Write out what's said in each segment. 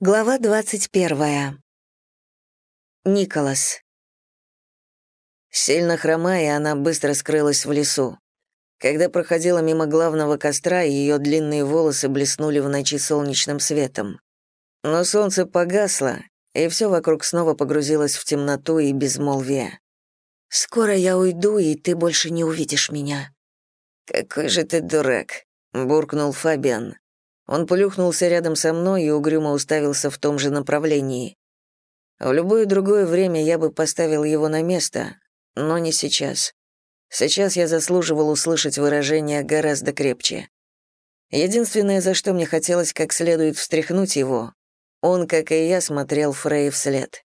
Глава 21. Николас. Сильно хромая, она быстро скрылась в лесу. Когда проходила мимо главного костра, ее длинные волосы блеснули в ночи солнечным светом. Но солнце погасло, и все вокруг снова погрузилось в темноту и безмолвие. «Скоро я уйду, и ты больше не увидишь меня». «Какой же ты дурак», — буркнул Фабиан. Он плюхнулся рядом со мной и угрюмо уставился в том же направлении. В любое другое время я бы поставил его на место, но не сейчас. Сейчас я заслуживал услышать выражение гораздо крепче. Единственное, за что мне хотелось как следует встряхнуть его, он, как и я, смотрел Фрей вслед.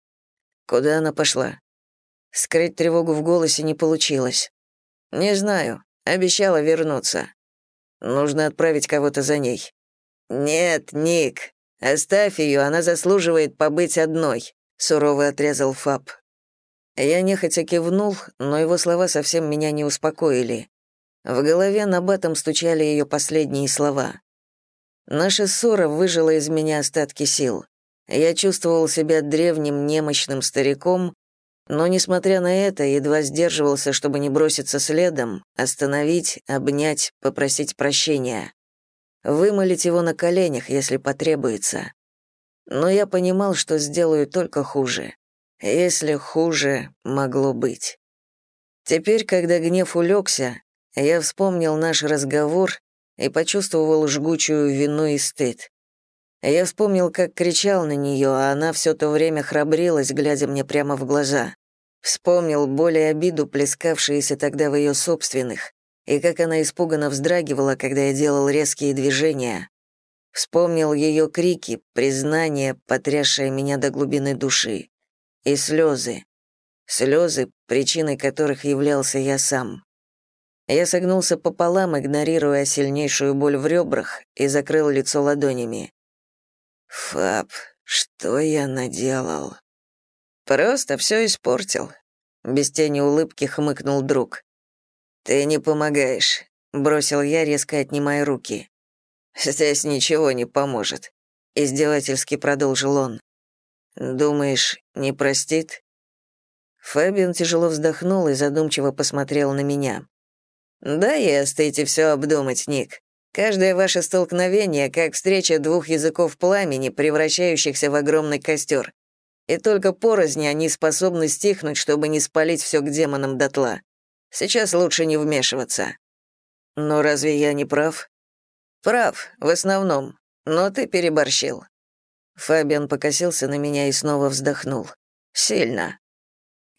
Куда она пошла? Скрыть тревогу в голосе не получилось. Не знаю, обещала вернуться. Нужно отправить кого-то за ней. «Нет, Ник, оставь ее, она заслуживает побыть одной», — сурово отрезал Фаб. Я нехотя кивнул, но его слова совсем меня не успокоили. В голове на батом стучали ее последние слова. Наша ссора выжила из меня остатки сил. Я чувствовал себя древним немощным стариком, но, несмотря на это, едва сдерживался, чтобы не броситься следом, остановить, обнять, попросить прощения вымолить его на коленях, если потребуется. Но я понимал, что сделаю только хуже, если хуже могло быть. Теперь, когда гнев улегся, я вспомнил наш разговор и почувствовал жгучую вину и стыд. Я вспомнил, как кричал на нее, а она все то время храбрилась, глядя мне прямо в глаза. Вспомнил боль и обиду, плескавшиеся тогда в ее собственных, и как она испуганно вздрагивала, когда я делал резкие движения. Вспомнил ее крики, признание, потрясшее меня до глубины души. И слезы. Слезы, причиной которых являлся я сам. Я согнулся пополам, игнорируя сильнейшую боль в ребрах, и закрыл лицо ладонями. «Фаб, что я наделал?» «Просто все испортил», — без тени улыбки хмыкнул друг. «Ты не помогаешь», — бросил я, резко отнимая руки. «Здесь ничего не поможет», — издевательски продолжил он. «Думаешь, не простит?» Фабиан тяжело вздохнул и задумчиво посмотрел на меня. «Да, и остыйте все обдумать, Ник. Каждое ваше столкновение, как встреча двух языков пламени, превращающихся в огромный костер. И только порознь они способны стихнуть, чтобы не спалить все к демонам дотла. Сейчас лучше не вмешиваться. Но разве я не прав? Прав, в основном, но ты переборщил. Фабиан покосился на меня и снова вздохнул. Сильно.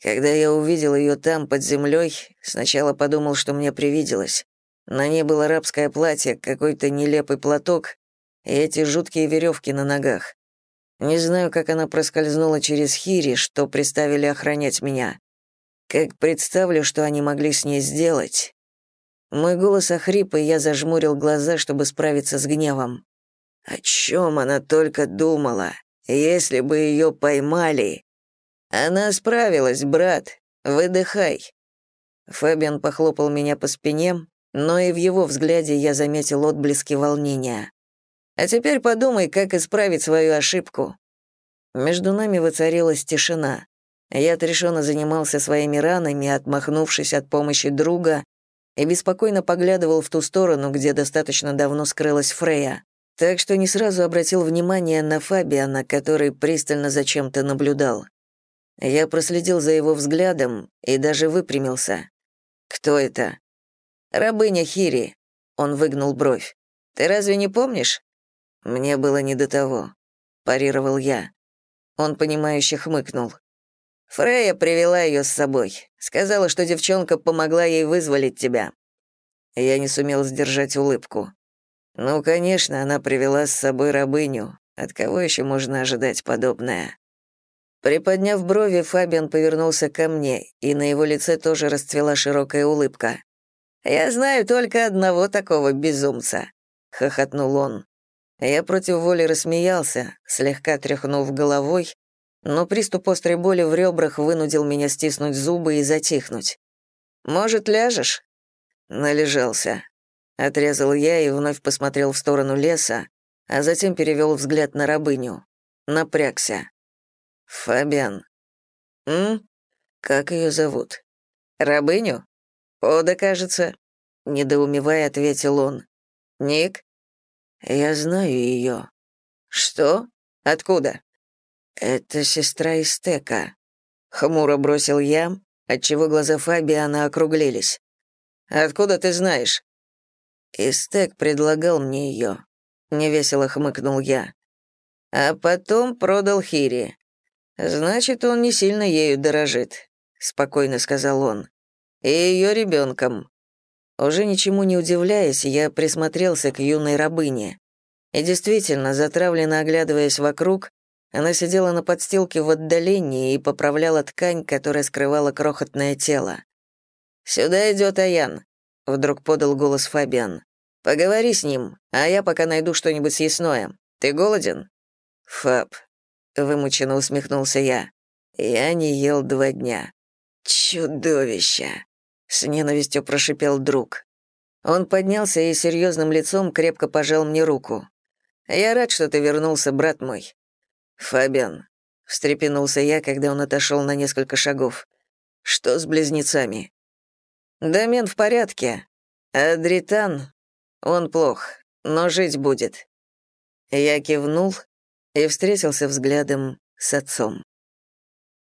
Когда я увидел ее там, под землей, сначала подумал, что мне привиделось. На ней было арабское платье, какой-то нелепый платок и эти жуткие веревки на ногах. Не знаю, как она проскользнула через Хири, что приставили охранять меня. Как представлю, что они могли с ней сделать. Мой голос охрип, и я зажмурил глаза, чтобы справиться с гневом. О чем она только думала, если бы ее поймали. Она справилась, брат, выдыхай. Фабиан похлопал меня по спине, но и в его взгляде я заметил отблески волнения. А теперь подумай, как исправить свою ошибку. Между нами воцарилась тишина. Я отрешенно занимался своими ранами, отмахнувшись от помощи друга, и беспокойно поглядывал в ту сторону, где достаточно давно скрылась Фрея. Так что не сразу обратил внимание на Фабиана, который пристально за чем-то наблюдал. Я проследил за его взглядом и даже выпрямился. «Кто это?» «Рабыня Хири», — он выгнул бровь. «Ты разве не помнишь?» «Мне было не до того», — парировал я. Он, понимающе хмыкнул. Фрея привела ее с собой. Сказала, что девчонка помогла ей вызволить тебя. Я не сумел сдержать улыбку. Ну, конечно, она привела с собой рабыню. От кого еще можно ожидать подобное? Приподняв брови, Фабиан повернулся ко мне, и на его лице тоже расцвела широкая улыбка. «Я знаю только одного такого безумца», — хохотнул он. Я против воли рассмеялся, слегка тряхнув головой, но приступ острой боли в ребрах вынудил меня стиснуть зубы и затихнуть. «Может, ляжешь?» Належался. Отрезал я и вновь посмотрел в сторону леса, а затем перевел взгляд на рабыню. напрягся. «Фабиан». «М? Как ее зовут?» «Рабыню?» «Ода, кажется», — недоумевая ответил он. «Ник?» «Я знаю ее». «Что? Откуда?» «Это сестра Истека», — хмуро бросил я, отчего глаза Фабиана округлились. «Откуда ты знаешь?» «Истек предлагал мне ее», — невесело хмыкнул я. «А потом продал Хири. Значит, он не сильно ею дорожит», — спокойно сказал он. «И ее ребенком». Уже ничему не удивляясь, я присмотрелся к юной рабыне. И действительно, затравленно оглядываясь вокруг, она сидела на подстилке в отдалении и поправляла ткань, которая скрывала крохотное тело. «Сюда идет Аян», — вдруг подал голос Фабиан. «Поговори с ним, а я пока найду что-нибудь съестное. Ты голоден?» «Фаб», — вымученно усмехнулся я. «Я не ел два дня». «Чудовище!» — с ненавистью прошипел друг. Он поднялся и серьезным лицом крепко пожал мне руку. «Я рад, что ты вернулся, брат мой. «Фабиан», — встрепенулся я, когда он отошел на несколько шагов. «Что с близнецами?» «Домен в порядке. А Дритан, он плох, но жить будет». Я кивнул и встретился взглядом с отцом.